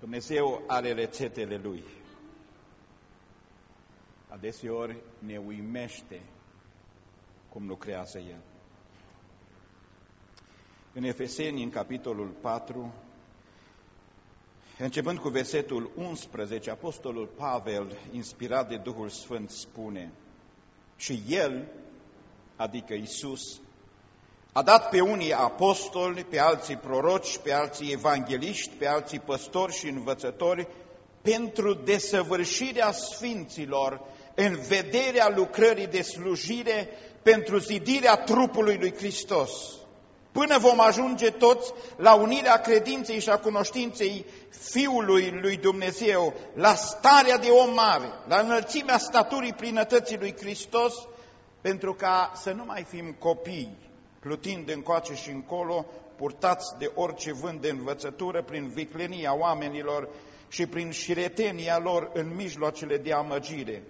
Dumnezeu are rețetele Lui. Adeseori ne uimește cum lucrează El. În Efeseni, în capitolul 4, începând cu versetul 11, Apostolul Pavel, inspirat de Duhul Sfânt, spune Și El, adică Isus, a dat pe unii apostoli, pe alții proroci, pe alții evangeliști, pe alții păstori și învățători, pentru desăvârșirea sfinților, în vederea lucrării de slujire, pentru zidirea trupului lui Hristos, până vom ajunge toți la unirea credinței și a cunoștinței Fiului lui Dumnezeu, la starea de om mare, la înălțimea staturii plinătății lui Hristos, pentru ca să nu mai fim copii, plutind încoace și încolo, purtați de orice vânt de învățătură prin viclenia oamenilor și prin șiretenia lor în mijloacele de amăgire,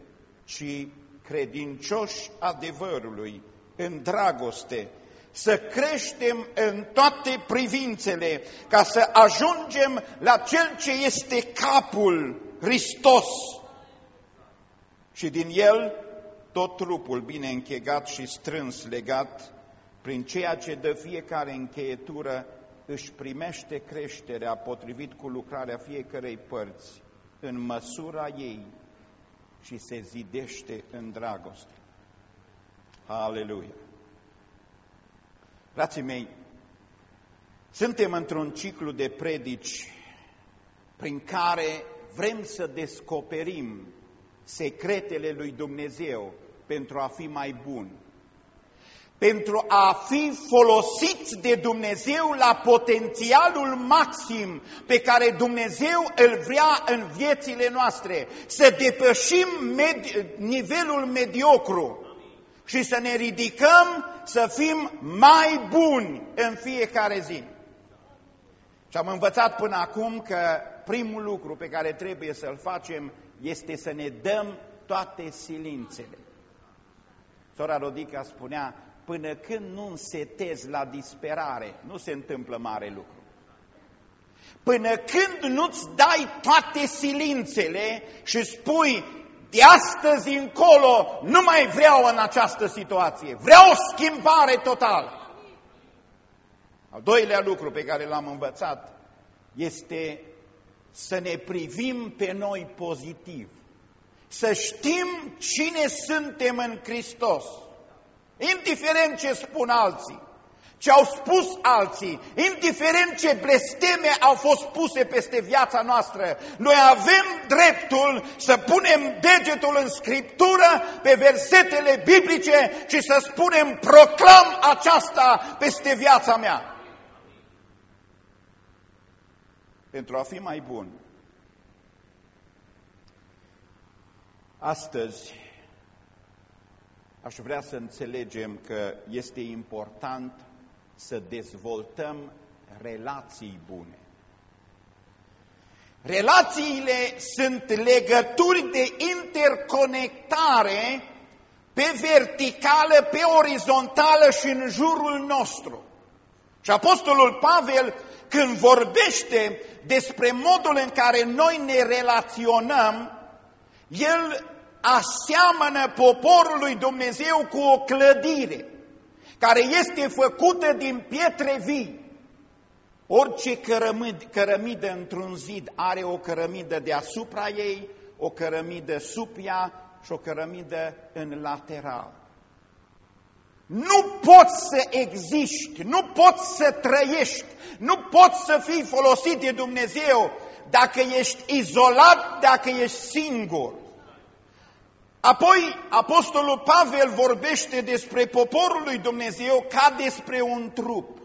ci credincioși adevărului, în dragoste, să creștem în toate privințele, ca să ajungem la Cel ce este capul, Hristos, și din El tot trupul bine închegat și strâns legat, prin ceea ce dă fiecare încheietură, își primește creșterea potrivit cu lucrarea fiecărei părți, în măsura ei și se zidește în dragoste. Aleluia! Frații mei, suntem într-un ciclu de predici prin care vrem să descoperim secretele lui Dumnezeu pentru a fi mai buni, pentru a fi folosiți de Dumnezeu la potențialul maxim pe care Dumnezeu îl vrea în viețile noastre, să depășim med nivelul mediocru și să ne ridicăm să fim mai buni în fiecare zi. Și am învățat până acum că primul lucru pe care trebuie să-l facem este să ne dăm toate silințele. Sora Rodica spunea, până când nu însetezi la disperare, nu se întâmplă mare lucru. Până când nu-ți dai toate silințele și spui, de astăzi încolo nu mai vreau în această situație, vreau o schimbare totală. Al doilea lucru pe care l-am învățat este să ne privim pe noi pozitiv, să știm cine suntem în Hristos, indiferent ce spun alții ce au spus alții, indiferent ce blesteme au fost puse peste viața noastră, noi avem dreptul să punem degetul în Scriptură pe versetele biblice și să spunem proclam aceasta peste viața mea. Pentru a fi mai bun. Astăzi aș vrea să înțelegem că este important să dezvoltăm relații bune. Relațiile sunt legături de interconectare pe verticală, pe orizontală și în jurul nostru. Și Apostolul Pavel, când vorbește despre modul în care noi ne relaționăm, el aseamănă poporul lui Dumnezeu cu o clădire care este făcută din pietre vii. Orice cărămid, cărămidă într-un zid are o cărămidă deasupra ei, o cărămidă sub ea și o cărămidă în lateral. Nu poți să existi, nu poți să trăiești, nu poți să fii folosit de Dumnezeu dacă ești izolat, dacă ești singur. Apoi, Apostolul Pavel vorbește despre poporul lui Dumnezeu ca despre un trup.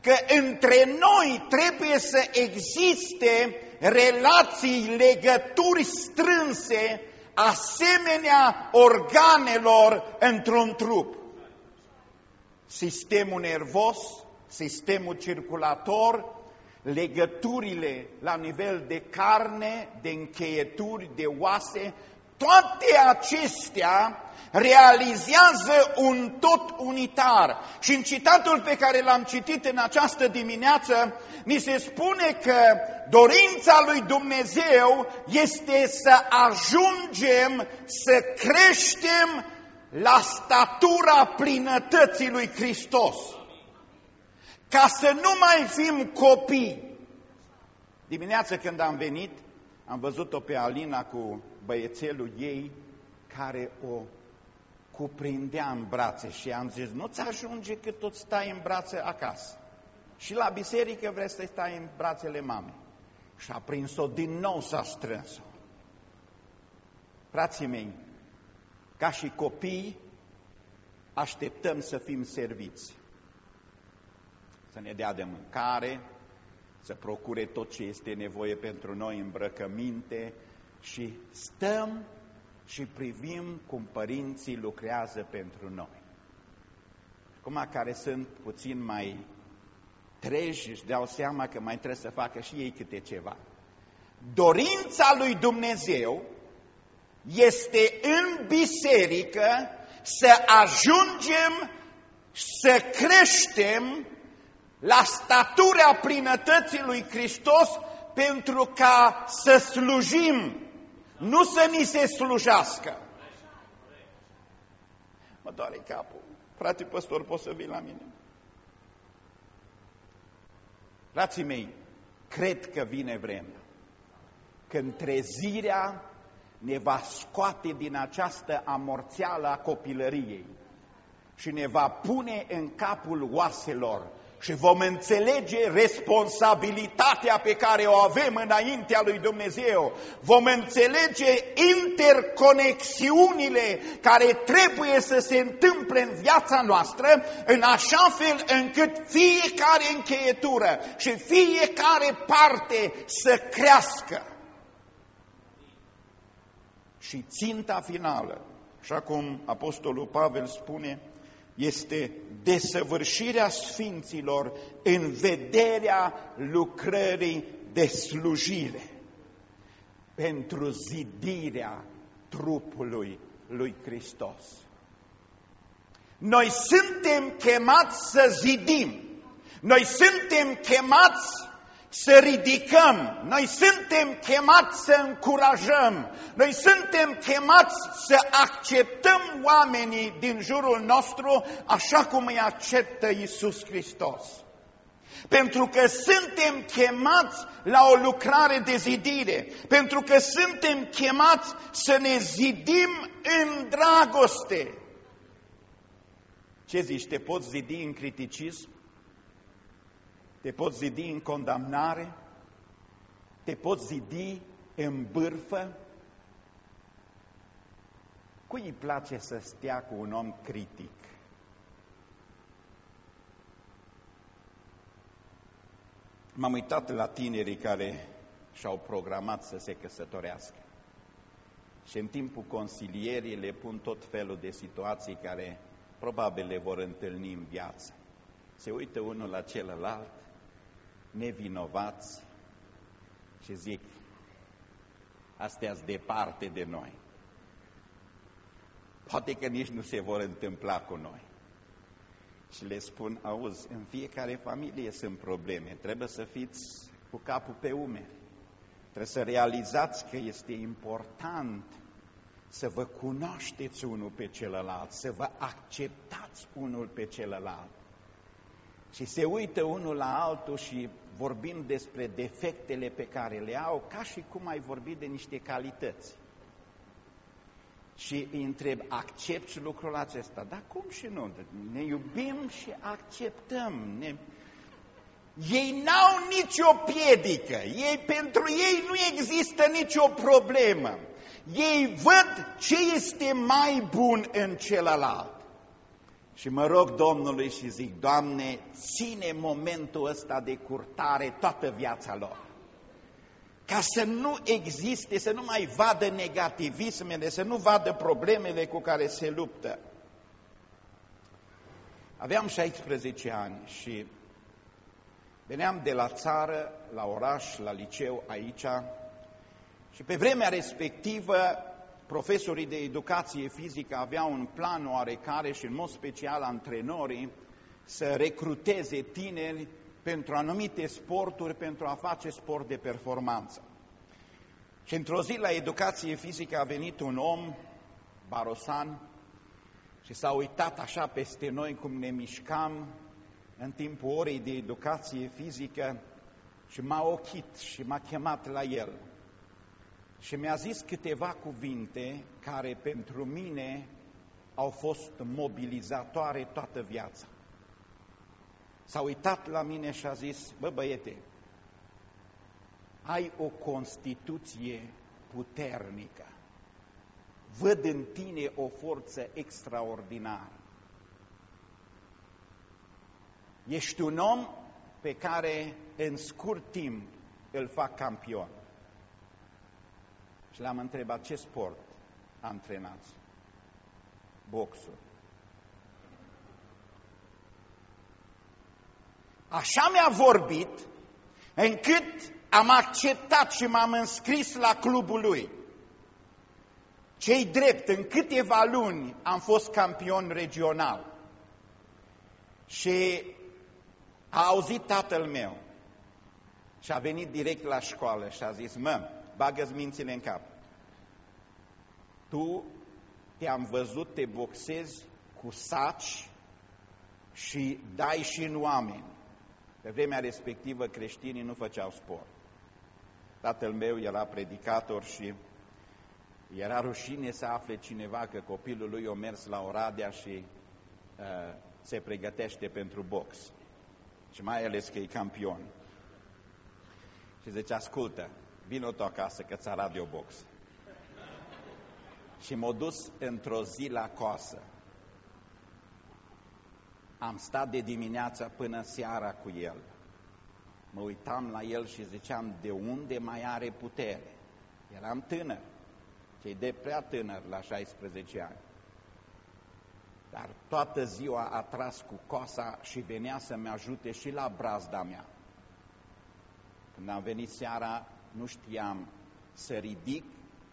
Că între noi trebuie să existe relații, legături strânse, asemenea organelor într-un trup. Sistemul nervos, sistemul circulator, legăturile la nivel de carne, de încheieturi, de oase, toate acestea realizează un tot unitar. Și în citatul pe care l-am citit în această dimineață, ni se spune că dorința lui Dumnezeu este să ajungem să creștem la statura plinătății lui Hristos. Ca să nu mai fim copii. Dimineața când am venit, am văzut-o pe Alina cu băiețelul ei care o cuprindea în brațe și am zis, nu-ți ajunge că tot stai în brațe acasă. Și la biserică vreți să stai în brațele mamei. Și a prins-o din nou, s-a strâns-o. Frații mei, ca și copii, așteptăm să fim serviți. Să ne dea de mâncare, să procure tot ce este nevoie pentru noi, îmbrăcăminte și stăm și privim cum părinții lucrează pentru noi. Acum care sunt puțin mai treji își dau seama că mai trebuie să facă și ei câte ceva. Dorința lui Dumnezeu este în biserică să ajungem să creștem la statura plinătății lui Hristos pentru ca să slujim, nu să ni se slujească. Mă doare capul. Frate păstor, poți să vii la mine? Frații mei, cred că vine vremea când trezirea ne va scoate din această amorțeală a copilăriei și ne va pune în capul oaselor și vom înțelege responsabilitatea pe care o avem înaintea lui Dumnezeu. Vom înțelege interconexiunile care trebuie să se întâmple în viața noastră în așa fel încât fiecare încheietură și fiecare parte să crească. Și ținta finală, așa cum Apostolul Pavel spune, este desăvârșirea sfinților în vederea lucrării de slujire pentru zidirea trupului lui Hristos. Noi suntem chemați să zidim, noi suntem chemați să ridicăm, noi suntem chemați să încurajăm, noi suntem chemați să acceptăm oamenii din jurul nostru așa cum îi acceptă Isus Hristos. Pentru că suntem chemați la o lucrare de zidire, pentru că suntem chemați să ne zidim în dragoste. Ce zici, te poți zidi în criticism? Te poți zidi în condamnare, te poți zidi în bârfă. Cui îi place să stea cu un om critic? M-am uitat la tinerii care și-au programat să se căsătorească. Și în timpul consilierii le pun tot felul de situații care probabil le vor întâlni în viață. Se uită unul la celălalt nevinovați și zic, astea departe de noi. Poate că nici nu se vor întâmpla cu noi. Și le spun, auzi, în fiecare familie sunt probleme, trebuie să fiți cu capul pe umeri. Trebuie să realizați că este important să vă cunoașteți unul pe celălalt, să vă acceptați unul pe celălalt. Și se uită unul la altul și vorbim despre defectele pe care le au, ca și cum ai vorbit de niște calități. Și îi întreb, accepti lucrul acesta? Da, cum și nu? Ne iubim și acceptăm. Ne... Ei n-au nicio piedică, ei, pentru ei nu există nicio problemă. Ei văd ce este mai bun în celălalt. Și mă rog Domnului și zic, Doamne, ține momentul ăsta de curtare toată viața lor. Ca să nu existe, să nu mai vadă negativismele, să nu vadă problemele cu care se luptă. Aveam 16 ani și veneam de la țară, la oraș, la liceu, aici, și pe vremea respectivă profesorii de educație fizică aveau un plan oarecare și în mod special antrenorii să recruteze tineri pentru anumite sporturi, pentru a face sport de performanță. Și într-o zi la educație fizică a venit un om, Barosan, și s-a uitat așa peste noi cum ne mișcam în timpul orei de educație fizică și m-a ochit și m-a chemat la el. Și mi-a zis câteva cuvinte care pentru mine au fost mobilizatoare toată viața. S-a uitat la mine și a zis, bă băiete, ai o constituție puternică. Văd în tine o forță extraordinară. Ești un om pe care în scurt timp îl fac campion. Și l-am întrebat ce sport antrenați? Boxul. Așa mi-a vorbit încât am acceptat și m-am înscris la clubul lui. Cei drept, în câteva luni am fost campion regional. Și a auzit tatăl meu și a venit direct la școală și a zis, mă, bagă-ți mințile în cap. Tu te-am văzut, te boxezi cu saci și dai și în oameni. Pe vremea respectivă creștinii nu făceau sport. Tatăl meu era predicator și era rușine să afle cineva că copilul lui a mers la Oradea și uh, se pregătește pentru box. Și mai ales că e campion. Și zice, ascultă, vină tu acasă că ți-a radio box. Și m-a dus într-o zi la coasă. Am stat de dimineața până seara cu el. Mă uitam la el și ziceam, de unde mai are putere? Eram tânăr, cei de prea tânăr la 16 ani. Dar toată ziua a tras cu coasa și venea să-mi ajute și la brazda mea. Când am venit seara, nu știam să ridic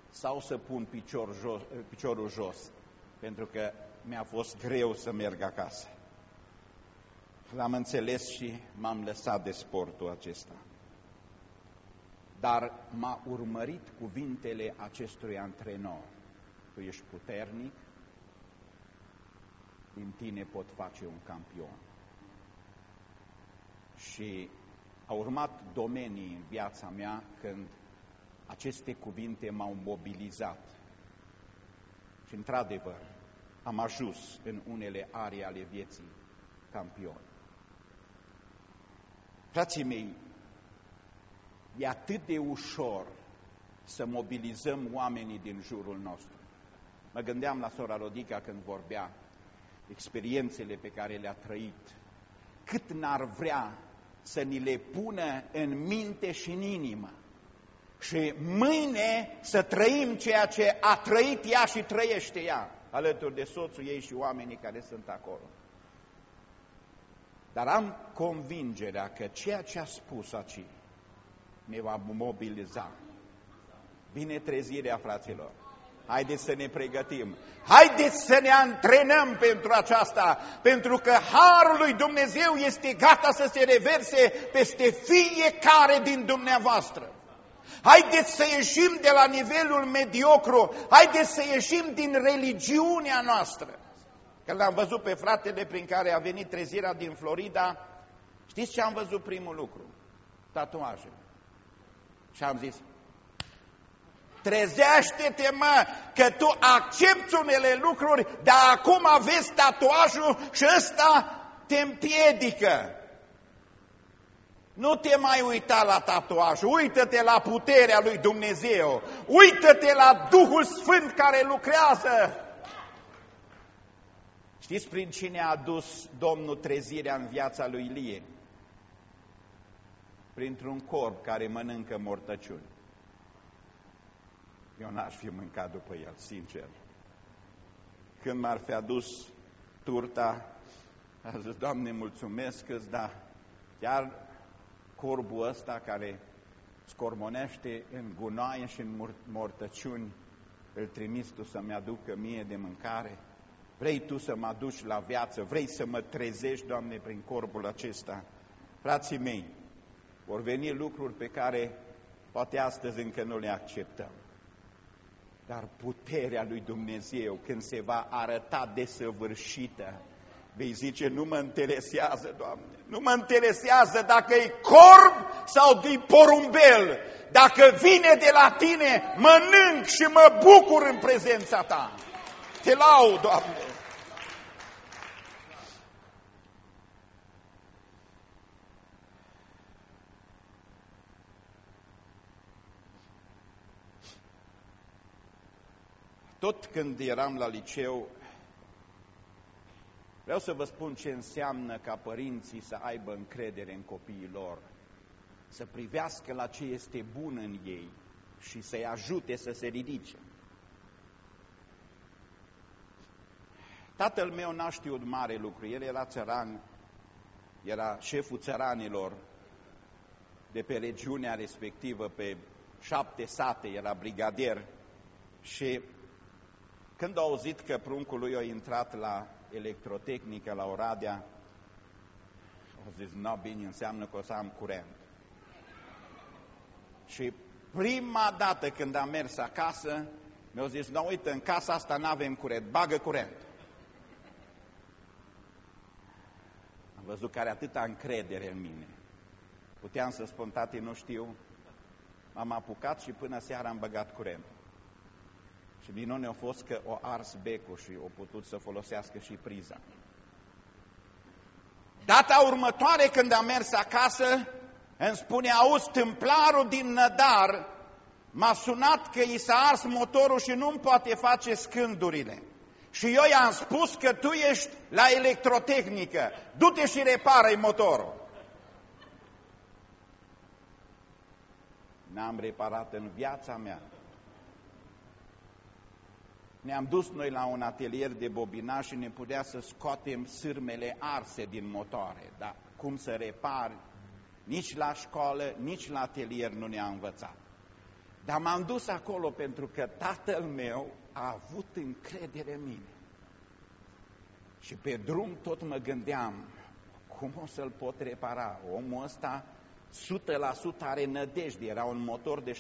sau să pun picior jos, piciorul jos, pentru că mi-a fost greu să merg acasă. L-am înțeles și m-am lăsat de sportul acesta. Dar m-a urmărit cuvintele acestui antrenor. Tu ești puternic, din tine pot face un campion. Și au urmat domenii în viața mea când aceste cuvinte m-au mobilizat. Și într-adevăr, am ajuns în unele arii ale vieții campion. Frații mei, e atât de ușor să mobilizăm oamenii din jurul nostru. Mă gândeam la sora Rodica când vorbea experiențele pe care le-a trăit. Cât n-ar vrea să ni le pună în minte și în inimă. Și mâine să trăim ceea ce a trăit ea și trăiește ea, alături de soțul ei și oamenii care sunt acolo. Dar am convingerea că ceea ce a spus aici ne va mobiliza. Vine trezirea, fraților. Haideți să ne pregătim. Haideți să ne antrenăm pentru aceasta, pentru că Harul lui Dumnezeu este gata să se reverse peste fiecare din dumneavoastră. Haideți să ieșim de la nivelul mediocru, haideți să ieșim din religiunea noastră. Când am văzut pe fratele prin care a venit trezirea din Florida, știți ce am văzut primul lucru? Tatuaje. Și am zis, trezește-te mă, că tu accepti unele lucruri, dar acum aveți tatuajul și ăsta te împiedică. Nu te mai uita la tatuaj, uită-te la puterea lui Dumnezeu, uită-te la Duhul Sfânt care lucrează Știți prin cine a adus Domnul trezirea în viața lui Ilie? Printr-un corp care mănâncă mortăciuni. Eu n-aș fi mâncat după el, sincer. Când m-ar fi adus turta, a zis, Doamne, mulțumesc că dar chiar corbul ăsta care scormonește în gunoaie și în mortăciuni, îl trimis Tu să-mi aducă mie de mâncare? Vrei Tu să mă aduci la viață? Vrei să mă trezești, Doamne, prin corpul acesta? Frații mei, vor veni lucruri pe care poate astăzi încă nu le acceptăm. Dar puterea lui Dumnezeu, când se va arăta desăvârșită, vei zice, nu mă interesează, Doamne, nu mă interesează dacă e corb sau de porumbel, dacă vine de la Tine, mănânc și mă bucur în prezența Ta. Te laud, Doamne! Tot când eram la liceu, vreau să vă spun ce înseamnă ca părinții să aibă încredere în copiii lor, să privească la ce este bun în ei și să-i ajute să se ridice. Tatăl meu n-a știut mare lucru, el era țăran, era șeful țăranilor de pe regiunea respectivă, pe șapte sate, era brigadier și când a auzit că pruncul lui a intrat la electrotehnică, la Oradea, a zis, nu, bine, înseamnă că o să am curent. Și prima dată când am mers acasă, mi-au zis, nu, uite, în casa asta nu avem curent, bagă curent. Am văzut că are atâta încredere în mine. Puteam să spun, tati, nu știu, m-am apucat și până seara am băgat curent. Și minune a fost că o ars becul și o putut să folosească și priza. Data următoare când am mers acasă, îmi spune, auzi, tâmplarul din Nădar m-a sunat că i s-a ars motorul și nu-mi poate face scândurile. Și eu i-am spus că tu ești la electrotehnică, du-te și repară-i motorul. N-am reparat în viața mea ne-am dus noi la un atelier de bobinaj și ne putea să scoatem sârmele arse din motoare, dar cum să repari, nici la școală, nici la atelier nu ne-a învățat. Dar m-am dus acolo pentru că tatăl meu a avut încredere în mine. Și pe drum tot mă gândeam, cum o să-l pot repara? Omul ăsta 100% are nădejde, era un motor de 7,5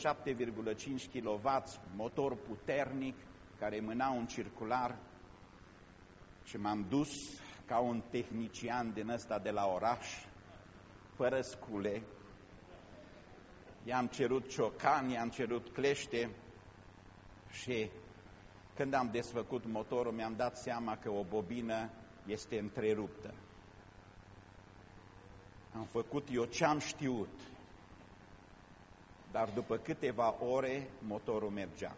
kW, motor puternic, care mâna un circular și m-am dus ca un tehnician din ăsta de la oraș, fără scule, i-am cerut ciocan, i-am cerut clește și când am desfăcut motorul mi-am dat seama că o bobină este întreruptă. Am făcut eu ce am știut, dar după câteva ore motorul mergea.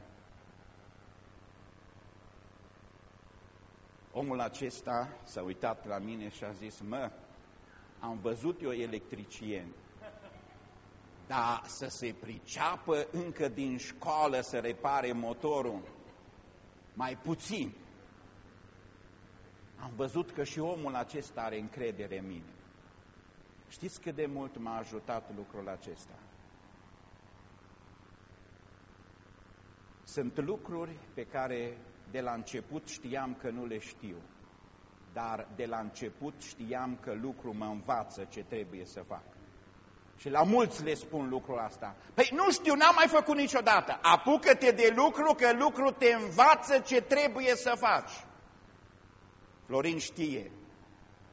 Omul acesta s-a uitat la mine și a zis, mă, am văzut eu electricieni, dar să se priceapă încă din școală să repare motorul, mai puțin. Am văzut că și omul acesta are încredere în mine. Știți cât de mult m-a ajutat lucrul acesta? Sunt lucruri pe care de la început știam că nu le știu, dar de la început știam că lucru mă învață ce trebuie să fac. Și la mulți le spun lucrul asta. Păi nu știu, n-am mai făcut niciodată. Apucă-te de lucru, că lucru te învață ce trebuie să faci. Florin știe.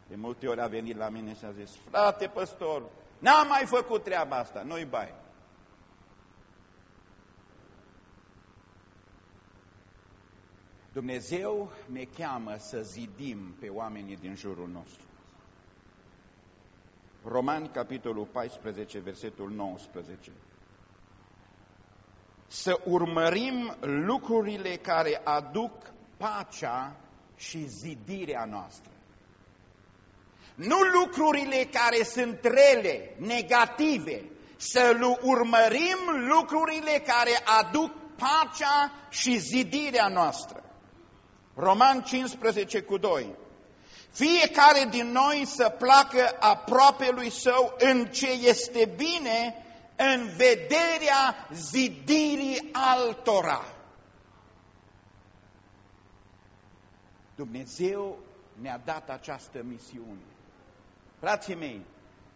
De multe ori a venit la mine și a zis, frate păstor, n-am mai făcut treaba asta, nu-i bai. Dumnezeu ne cheamă să zidim pe oamenii din jurul nostru. Romani, capitolul 14, versetul 19. Să urmărim lucrurile care aduc pacea și zidirea noastră. Nu lucrurile care sunt rele, negative, să urmărim lucrurile care aduc pacea și zidirea noastră. Roman 15 cu 2. Fiecare din noi să placă aproape lui său în ce este bine, în vederea zidirii altora. Dumnezeu ne-a dat această misiune. Frații mei,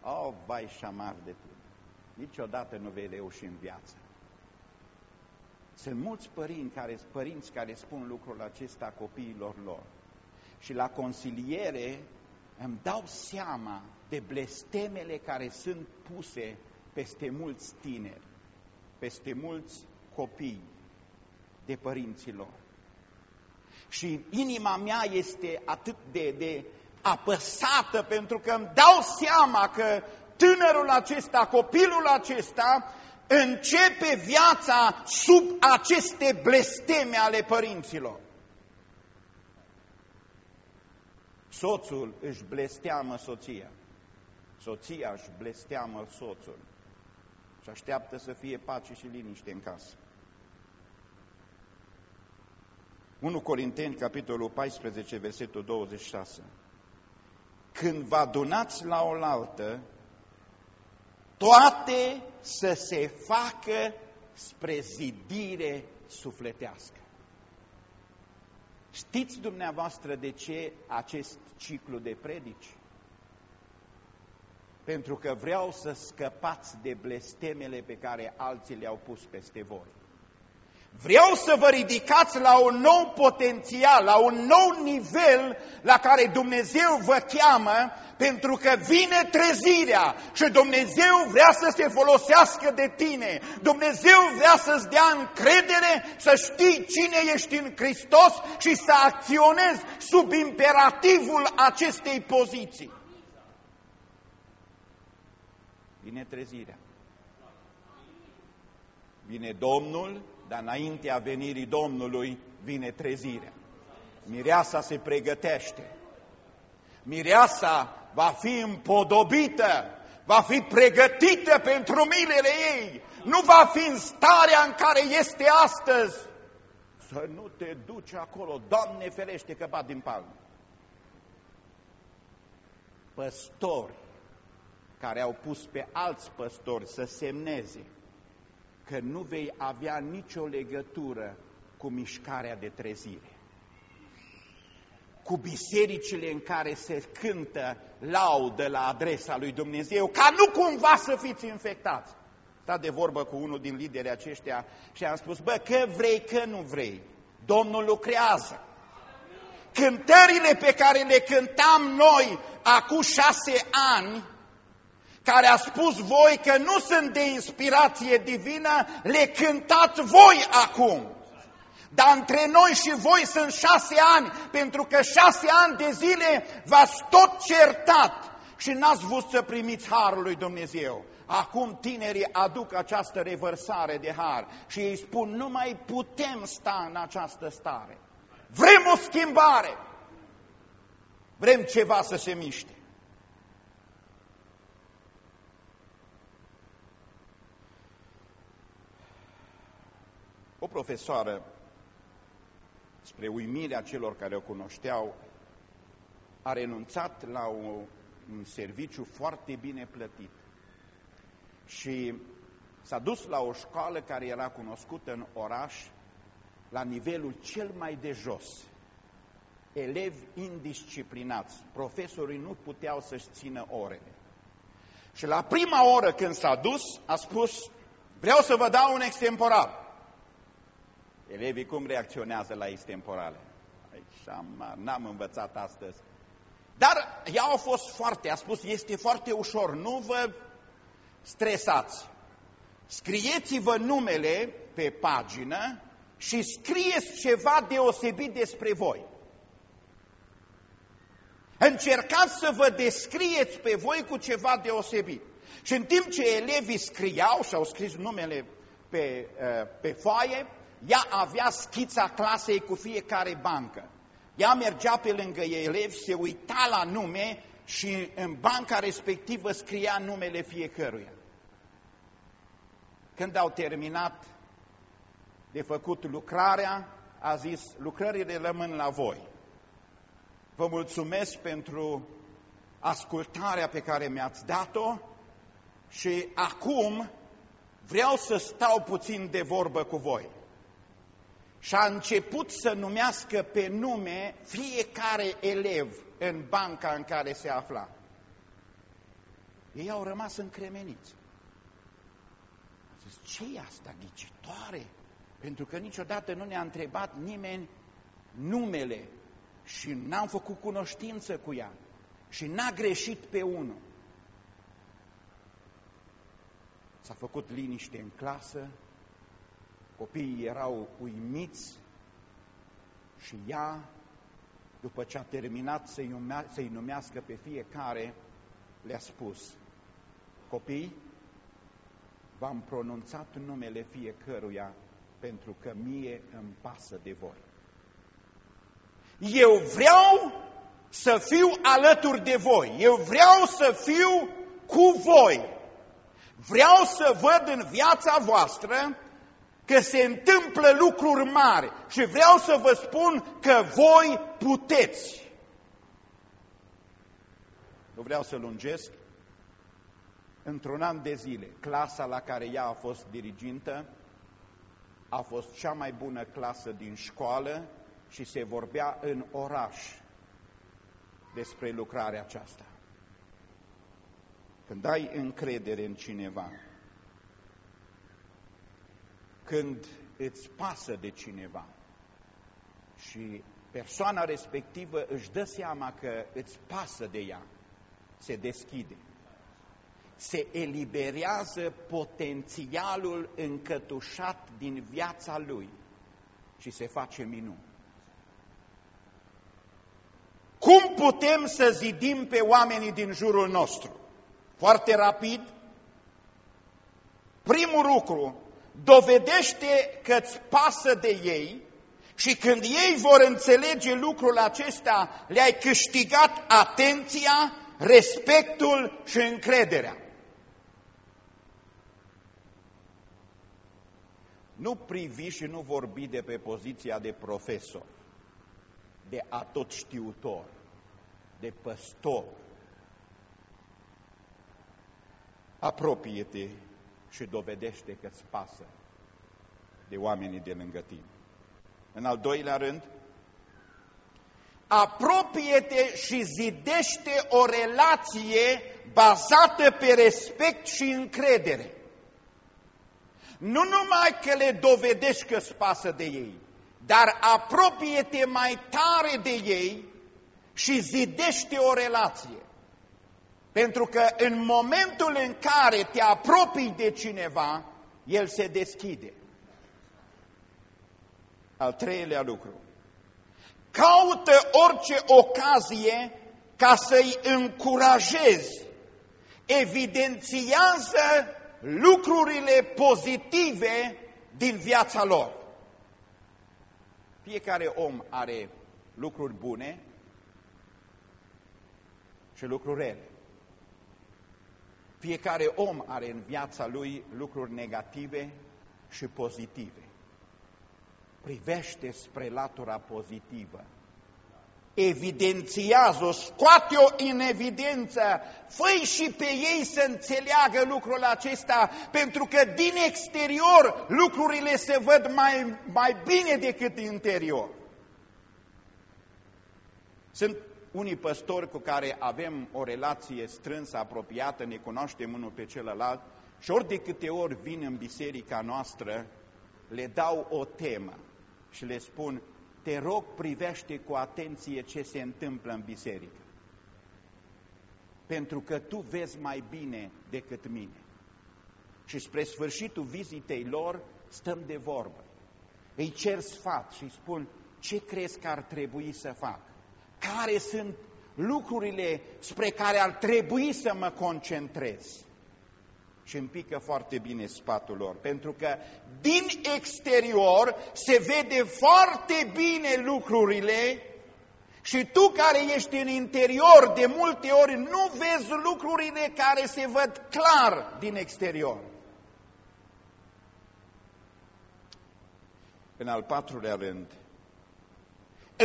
oh, vai șamar de tine, niciodată nu vei reuși în viață. Sunt mulți părinți care, părinți care spun lucrul acesta copiilor lor. Și la consiliere îmi dau seama de blestemele care sunt puse peste mulți tineri, peste mulți copii de părinților. Și inima mea este atât de, de apăsată pentru că îmi dau seama că tânărul acesta, copilul acesta, începe viața sub aceste blesteme ale părinților. Soțul își blesteamă soția, soția își blesteamă soțul și așteaptă să fie pace și liniște în casă. 1 Corinteni, capitolul 14, versetul 26. Când vă adunați la oaltă, toate să se facă spre zidire sufletească. Știți dumneavoastră de ce acest ciclu de predici? Pentru că vreau să scăpați de blestemele pe care alții le-au pus peste voi. Vreau să vă ridicați la un nou potențial, la un nou nivel la care Dumnezeu vă cheamă, pentru că vine trezirea și Dumnezeu vrea să se folosească de tine. Dumnezeu vrea să-ți dea încredere, să știi cine ești în Hristos și să acționezi sub imperativul acestei poziții. Vine trezirea. Vine Domnul dar înaintea venirii Domnului vine trezirea. Mireasa se pregătește. Mireasa va fi împodobită, va fi pregătită pentru milele ei. Nu va fi în starea în care este astăzi. Să nu te duci acolo, Doamne ferește că bat din palmă. Păstori care au pus pe alți păstori să semneze că nu vei avea nicio legătură cu mișcarea de trezire. Cu bisericile în care se cântă laudă la adresa lui Dumnezeu, ca nu cumva să fiți infectați. Stat de vorbă cu unul din liderii aceștia și am spus, bă, că vrei, că nu vrei, Domnul lucrează. Cântările pe care le cântam noi acum șase ani, care a spus voi că nu sunt de inspirație divină, le cântați voi acum. Dar între noi și voi sunt șase ani, pentru că șase ani de zile v-ați tot certat și n-ați vrut să primiți harul lui Dumnezeu. Acum tinerii aduc această revărsare de har și ei spun, nu mai putem sta în această stare. Vrem o schimbare. Vrem ceva să se miște. Profesoară, spre uimirea celor care o cunoșteau, a renunțat la un serviciu foarte bine plătit și s-a dus la o școală care era cunoscută în oraș la nivelul cel mai de jos. Elevi indisciplinați, profesorii nu puteau să-și țină orele. Și la prima oră când s-a dus, a spus, vreau să vă dau un extemporal. Elevii cum reacționează la extemporale? Aici n-am învățat astăzi. Dar ea a fost foarte, a spus, este foarte ușor, nu vă stresați. Scrieți-vă numele pe pagină și scrieți ceva deosebit despre voi. Încercați să vă descrieți pe voi cu ceva deosebit. Și în timp ce elevii scriau și au scris numele pe, uh, pe foaie, ea avea schița clasei cu fiecare bancă. Ea mergea pe lângă elevi, se uita la nume și în banca respectivă scria numele fiecăruia. Când au terminat de făcut lucrarea, a zis, lucrările rămân la voi. Vă mulțumesc pentru ascultarea pe care mi-ați dat-o și acum vreau să stau puțin de vorbă cu voi. Și a început să numească pe nume fiecare elev în banca în care se afla. Ei au rămas încremeniți. Zis, ce e asta, ghicitoare? Pentru că niciodată nu ne-a întrebat nimeni numele și n-am făcut cunoștință cu ea și n-a greșit pe unul. S-a făcut liniște în clasă, copiii erau uimiți și ea, după ce a terminat să-i să numească pe fiecare, le-a spus, copii, v-am pronunțat numele fiecăruia pentru că mie îmi pasă de voi. Eu vreau să fiu alături de voi, eu vreau să fiu cu voi. Vreau să văd în viața voastră că se întâmplă lucruri mari și vreau să vă spun că voi puteți. Nu vreau să lungesc. Într-un an de zile, clasa la care ea a fost dirigintă a fost cea mai bună clasă din școală și se vorbea în oraș despre lucrarea aceasta. Când ai încredere în cineva, când îți pasă de cineva și persoana respectivă își dă seama că îți pasă de ea, se deschide. Se eliberează potențialul încătușat din viața lui și se face minuni. Cum putem să zidim pe oamenii din jurul nostru? Foarte rapid. Primul lucru, dovedește că îți pasă de ei și când ei vor înțelege lucrul acesta, le-ai câștigat atenția, respectul și încrederea. Nu privi și nu vorbi de pe poziția de profesor, de atot știutor, de păstor. Apropie-te și dovedește că îți pasă de oamenii de lângă tine. În al doilea rând, apropie-te și zidește o relație bazată pe respect și încredere. Nu numai că le dovedești că îți pasă de ei, dar apropie-te mai tare de ei și zidește o relație. Pentru că în momentul în care te apropii de cineva, el se deschide. Al treilea lucru. Caută orice ocazie ca să-i încurajezi. Evidențiază lucrurile pozitive din viața lor. Fiecare om are lucruri bune și lucruri rele. Fiecare om are în viața lui lucruri negative și pozitive. Privește spre latura pozitivă. Evidențiază-o, scoate-o în evidență, fă și pe ei să înțeleagă lucrul acesta, pentru că din exterior lucrurile se văd mai, mai bine decât din interior. Sunt unii păstori cu care avem o relație strânsă, apropiată, ne cunoaștem unul pe celălalt și ori de câte ori vin în biserica noastră, le dau o temă și le spun, te rog, privește cu atenție ce se întâmplă în biserică. Pentru că tu vezi mai bine decât mine. Și spre sfârșitul vizitei lor stăm de vorbă. Îi cer sfat și spun, ce crezi că ar trebui să fac? Care sunt lucrurile spre care ar trebui să mă concentrez. Și îmi pică foarte bine spatul lor, pentru că din exterior se vede foarte bine lucrurile și tu care ești în interior de multe ori nu vezi lucrurile care se văd clar din exterior. În al patrulea rând,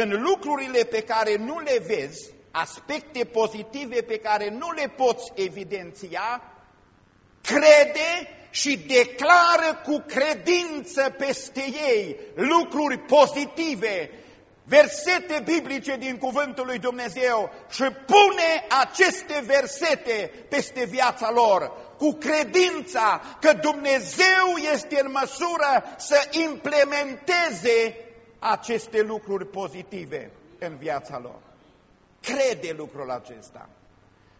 în lucrurile pe care nu le vezi, aspecte pozitive pe care nu le poți evidenția, crede și declară cu credință peste ei lucruri pozitive, versete biblice din Cuvântul lui Dumnezeu și pune aceste versete peste viața lor cu credința că Dumnezeu este în măsură să implementeze aceste lucruri pozitive în viața lor. Crede lucrul acesta.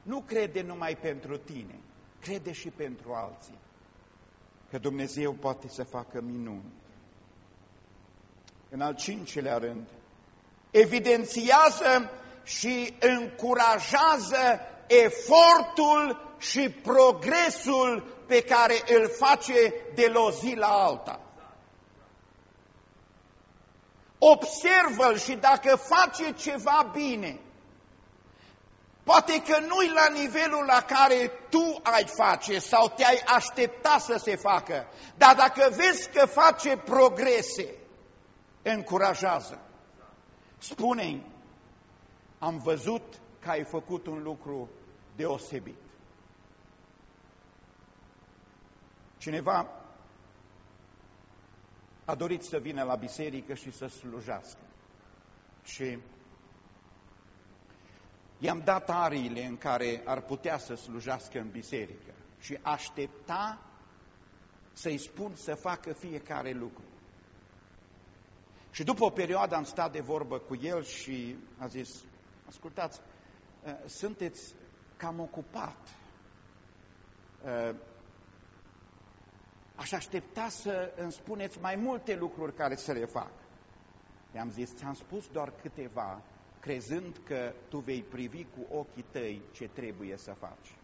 Nu crede numai pentru tine, crede și pentru alții. Că Dumnezeu poate să facă minuni. În al cincilea rând, evidențiază și încurajează efortul și progresul pe care îl face de la o zi la alta. Observă-l și dacă face ceva bine, poate că nu-i la nivelul la care tu ai face sau te-ai aștepta să se facă, dar dacă vezi că face progrese, încurajează. spune am văzut că ai făcut un lucru deosebit. Cineva a dorit să vină la biserică și să slujească. Și i-am dat ariile în care ar putea să slujească în biserică și aștepta să-i spun să facă fiecare lucru. Și după o perioadă am stat de vorbă cu el și a zis, ascultați, ă, sunteți cam ocupat. Ă, aș aștepta să îmi spuneți mai multe lucruri care să le fac. I-am zis, ți-am spus doar câteva, crezând că tu vei privi cu ochii tăi ce trebuie să faci.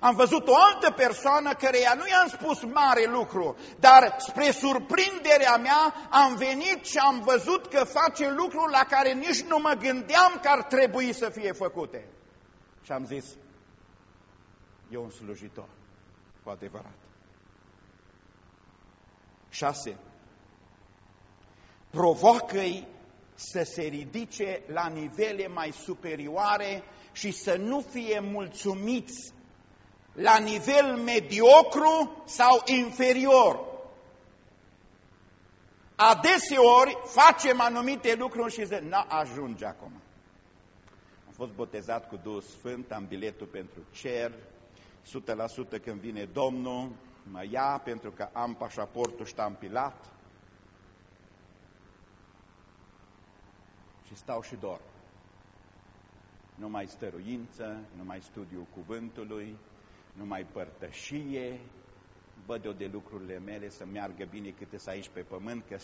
Am văzut o altă persoană căreia nu i-am spus mare lucru, dar spre surprinderea mea am venit și am văzut că face lucruri la care nici nu mă gândeam că ar trebui să fie făcute. Și am zis, e un slujitor, cu adevărat. 6. Provoacă-i să se ridice la nivele mai superioare și să nu fie mulțumiți la nivel mediocru sau inferior. Adeseori facem anumite lucruri și zic, nu ajunge acum. Am fost botezat cu Duhul Sfânt, am biletul pentru cer, 100% când vine Domnul, mă ia pentru că am pașaportul ștampilat și stau și dorm. Nu mai stăruință, nu mai studiu cuvântului, nu mai părtășie, văd eu de lucrurile mele să meargă bine câte să aici pe pământ, că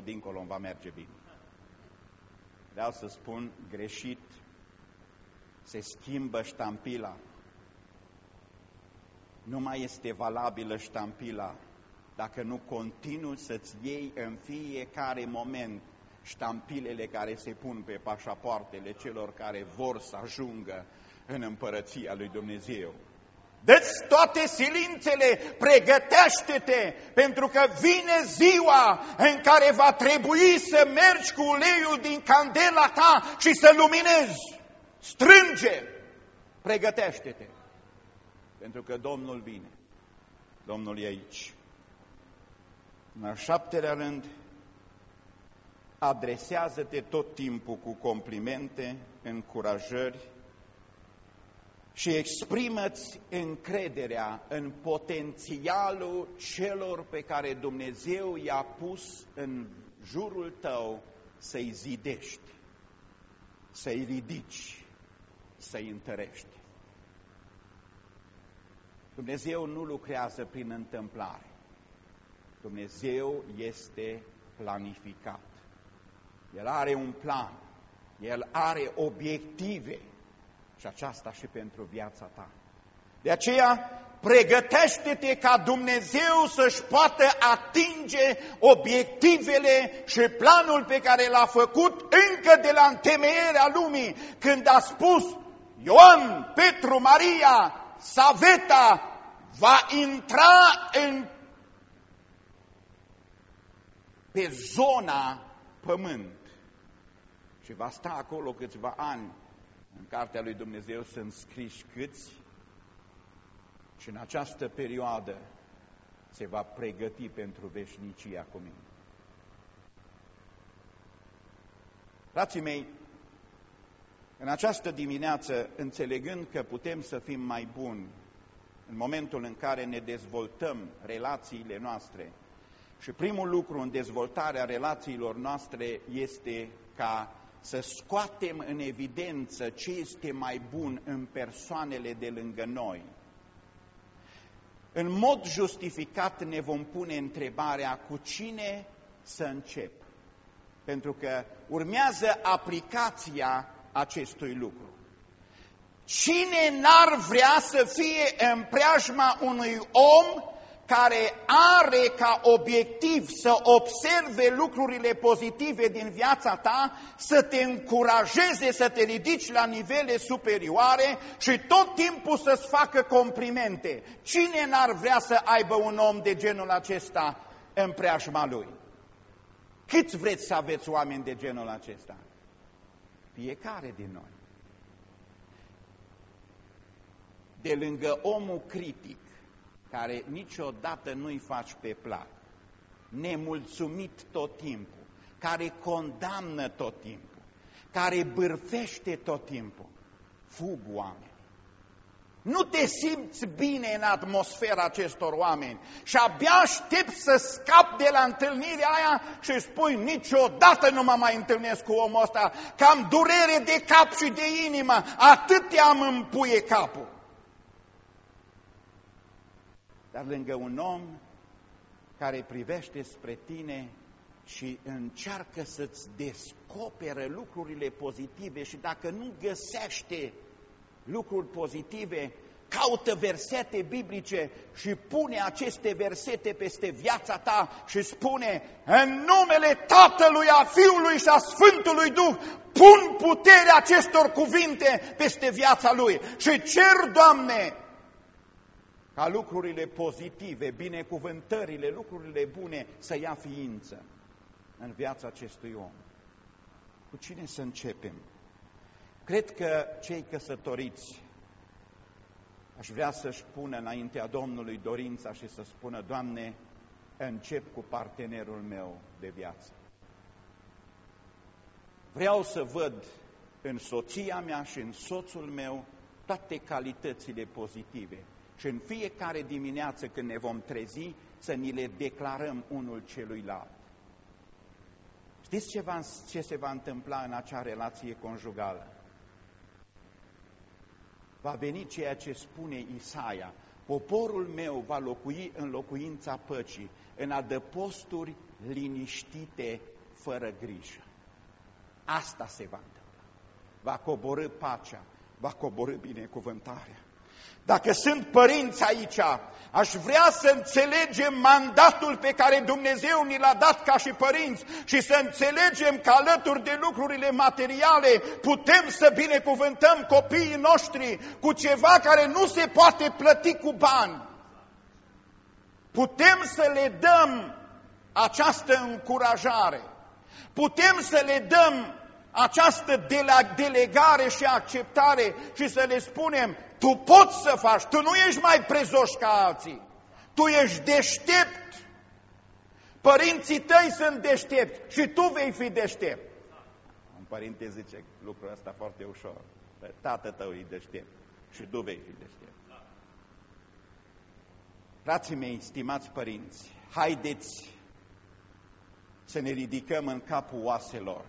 100% dincolo îmi va merge bine. Vreau să spun greșit, se schimbă ștampila, nu mai este valabilă ștampila dacă nu continui să-ți iei în fiecare moment ștampilele care se pun pe pașapoartele celor care vor să ajungă în împărăția lui Dumnezeu. Dă-ți toate silințele, pregătește-te, pentru că vine ziua în care va trebui să mergi cu uleiul din candela ta și să luminezi. Strânge, pregătește-te pentru că Domnul vine. Domnul e aici. În al șaptelea rând, adresează-te tot timpul cu complimente, încurajări și exprimă-ți încrederea în potențialul celor pe care Dumnezeu i-a pus în jurul tău să-i zidești, să-i ridici, să-i întărești. Dumnezeu nu lucrează prin întâmplare. Dumnezeu este planificat. El are un plan, El are obiective și aceasta și pentru viața ta. De aceea, pregătește-te ca Dumnezeu să-și poată atinge obiectivele și planul pe care l-a făcut încă de la întemeierea lumii, când a spus Ioan, Petru, Maria, Saveta, va intra în, pe zona pământ și va sta acolo câțiva ani. În cartea lui Dumnezeu sunt scriși câți? și în această perioadă se va pregăti pentru veșnicia cu mine. Frații mei, în această dimineață, înțelegând că putem să fim mai buni în momentul în care ne dezvoltăm relațiile noastre, și primul lucru în dezvoltarea relațiilor noastre este ca să scoatem în evidență ce este mai bun în persoanele de lângă noi. În mod justificat ne vom pune întrebarea cu cine să încep. Pentru că urmează aplicația acestui lucru. Cine n-ar vrea să fie în preajma unui om care are ca obiectiv să observe lucrurile pozitive din viața ta, să te încurajeze să te ridici la nivele superioare și tot timpul să-ți facă complimente. Cine n-ar vrea să aibă un om de genul acesta în preajma lui? Câți vreți să aveți oameni de genul acesta? Fiecare din noi. De lângă omul critic, care niciodată nu-i faci pe plac, nemulțumit tot timpul, care condamnă tot timpul, care bârfește tot timpul, fug oameni. Nu te simți bine în atmosfera acestor oameni și abia aștept să scap de la întâlnirea aia și spui niciodată nu mă mai întâlnesc cu omul ăsta, că am durere de cap și de inimă, atât te-am împuie capul. Dar lângă un om care privește spre tine și încearcă să-ți descopere lucrurile pozitive și dacă nu găsește lucruri pozitive, caută versete biblice și pune aceste versete peste viața ta și spune în numele Tatălui, a Fiului și a Sfântului Duh, pun puterea acestor cuvinte peste viața lui. Și cer, Doamne, ca lucrurile pozitive, binecuvântările, lucrurile bune să ia ființă în viața acestui om. Cu cine să începem? Cred că cei căsătoriți aș vrea să-și pună înaintea Domnului dorința și să spună, Doamne, încep cu partenerul meu de viață. Vreau să văd în soția mea și în soțul meu toate calitățile pozitive și în fiecare dimineață când ne vom trezi să ni le declarăm unul celuilalt. Știți ce, va, ce se va întâmpla în acea relație conjugală? Va veni ceea ce spune Isaia, poporul meu va locui în locuința păcii, în adăposturi liniștite, fără grijă. Asta se va întâmpla. Va coborâ pacea, va coborâ binecuvântarea. Dacă sunt părinți aici, aș vrea să înțelegem mandatul pe care Dumnezeu ni l-a dat ca și părinți și să înțelegem că alături de lucrurile materiale putem să binecuvântăm copiii noștri cu ceva care nu se poate plăti cu bani. Putem să le dăm această încurajare. Putem să le dăm această delegare și acceptare și să le spunem, tu poți să faci, tu nu ești mai prezoș ca alții, tu ești deștept. Părinții tăi sunt deștepți și tu vei fi deștept. Un părinte zice lucrul ăsta foarte ușor. Tată tău e deștept și tu vei fi deștept. Frații mei, stimați părinți, haideți să ne ridicăm în capul oaselor.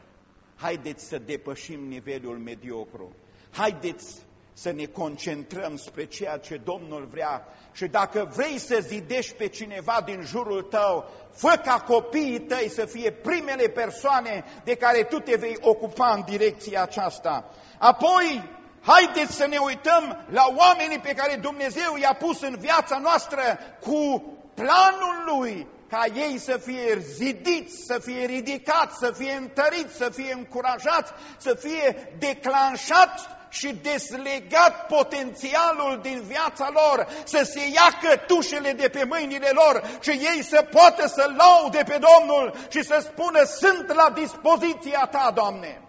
Haideți să depășim nivelul mediocru. Haideți să ne concentrăm spre ceea ce Domnul vrea și dacă vrei să zidești pe cineva din jurul tău, fă ca copiii tăi să fie primele persoane de care tu te vei ocupa în direcția aceasta. Apoi, haideți să ne uităm la oamenii pe care Dumnezeu i-a pus în viața noastră cu planul Lui, ca ei să fie zidiți, să fie ridicați, să fie întăriți, să fie încurajați, să fie declanșați și deslegat potențialul din viața lor, să se ia cătușele de pe mâinile lor și ei să poată să laude pe Domnul și să spună, sunt la dispoziția ta, Doamne.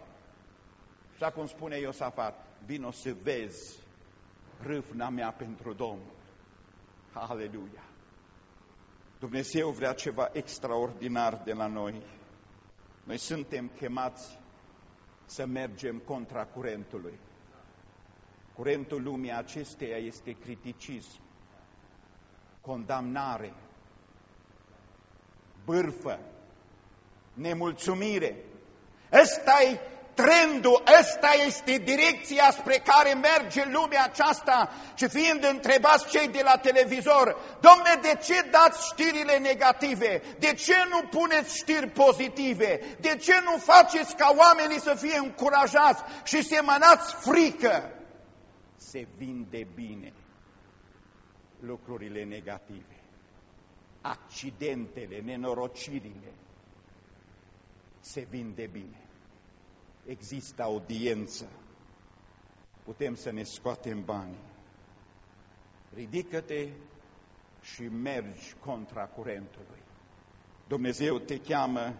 Și cum spune Iosafat, vino să vezi râvna mea pentru Domnul. Aleluia! Dumnezeu vrea ceva extraordinar de la noi. Noi suntem chemați să mergem contra curentului. Curentul lumii acesteia este criticism, condamnare, bârfă, nemulțumire. Ăsta e trendul, ăsta este direcția spre care merge lumea aceasta și fiind întrebați cei de la televizor, domne, de ce dați știrile negative? De ce nu puneți știri pozitive? De ce nu faceți ca oamenii să fie încurajați și semănați frică? Se vinde bine lucrurile negative, accidentele, nenorocirile, se vinde bine există audiență, putem să ne scoatem banii. Ridică-te și mergi contra curentului. Dumnezeu te cheamă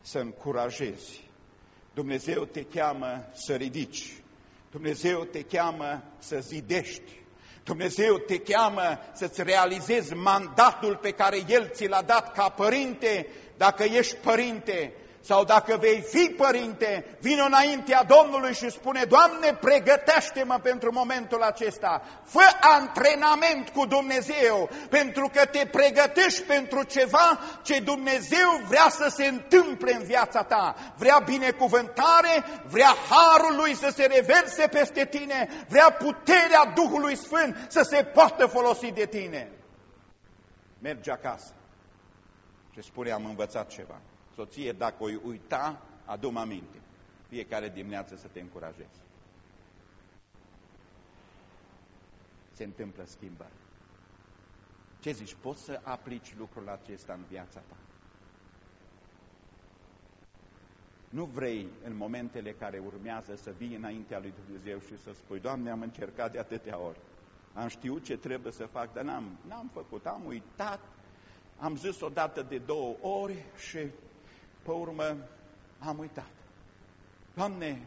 să încurajezi. Dumnezeu te cheamă să ridici. Dumnezeu te cheamă să zidești. Dumnezeu te cheamă să-ți realizezi mandatul pe care El ți l-a dat ca părinte, dacă ești părinte, sau dacă vei fi părinte, vin înaintea Domnului și spune, Doamne, pregătește-mă pentru momentul acesta, fă antrenament cu Dumnezeu, pentru că te pregătești pentru ceva ce Dumnezeu vrea să se întâmple în viața ta. Vrea binecuvântare, vrea harul lui să se reverse peste tine, vrea puterea Duhului Sfânt să se poată folosi de tine. Mergi acasă și spune, am învățat ceva soție, dacă o uita, adu-mă aminte. Fiecare dimineață să te încurajezi. Se întâmplă schimbări. Ce zici? Poți să aplici lucrul acesta în viața ta? Nu vrei în momentele care urmează să vii înaintea lui Dumnezeu și să spui, Doamne, am încercat de atâtea ori, am știut ce trebuie să fac, dar n-am făcut, am uitat, am zis o dată de două ori și pe urmă am uitat. Doamne,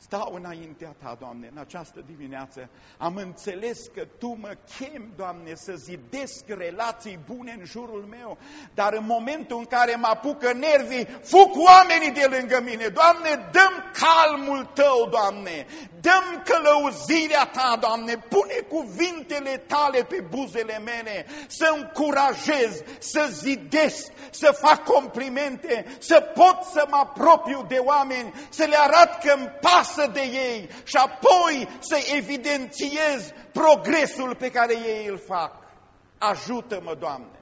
stau înaintea Ta, Doamne, în această dimineață. Am înțeles că Tu mă chem, Doamne, să zidesc relații bune în jurul meu, dar în momentul în care mă apucă nervii, fug oamenii de lângă mine. Doamne, dăm calmul Tău, Doamne, dăm călăuzirea Ta, Doamne, pune cuvintele Tale pe buzele mele, să încurajez, să zidesc, să fac complimente, să pot să mă apropiu de oameni, să le arăt că îmi pasă de ei și apoi să evidențiez progresul pe care ei îl fac. Ajută-mă, Doamne!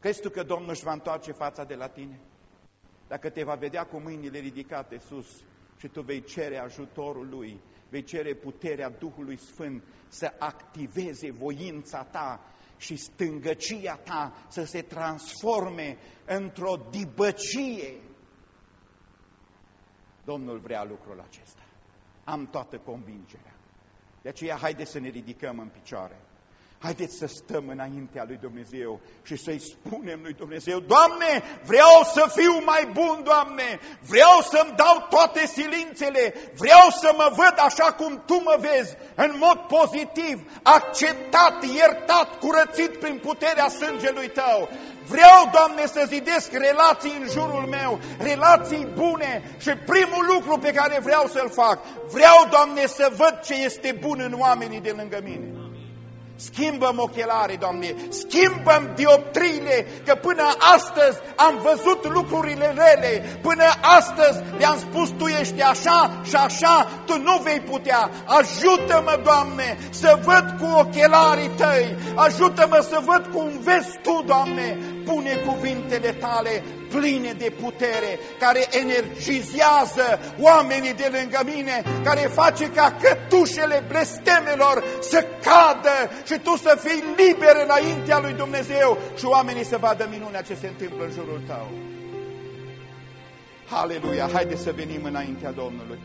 Crezi tu că Domnul își va întoarce fața de la tine? Dacă te va vedea cu mâinile ridicate sus și tu vei cere ajutorul Lui, vei cere puterea Duhului Sfânt să activeze voința ta și stângăcia ta să se transforme într-o dibăcie. Domnul vrea lucrul acesta. Am toată convingerea. De aceea, haide să ne ridicăm în picioare. Haideți să stăm înaintea lui Dumnezeu și să-i spunem lui Dumnezeu, Doamne, vreau să fiu mai bun, Doamne, vreau să-mi dau toate silințele, vreau să mă văd așa cum Tu mă vezi, în mod pozitiv, acceptat, iertat, curățit prin puterea sângelui Tău. Vreau, Doamne, să zidesc relații în jurul meu, relații bune și primul lucru pe care vreau să-l fac, vreau, Doamne, să văd ce este bun în oamenii de lângă mine. Schimbăm ochelarii, Doamne, schimbăm dioptriile, că până astăzi am văzut lucrurile rele, până astăzi le-am spus, Tu ești așa și așa, Tu nu vei putea. Ajută-mă, Doamne, să văd cu ochelarii Tăi, ajută-mă să văd cum vezi Tu, Doamne, pune cuvintele Tale pline de putere, care energizează oamenii de lângă mine, care face ca cătușele blestemelor să cadă și tu să fii liber înaintea lui Dumnezeu și oamenii să vadă minunea ce se întâmplă în jurul tău. Aleluia! Haideți să venim înaintea Domnului.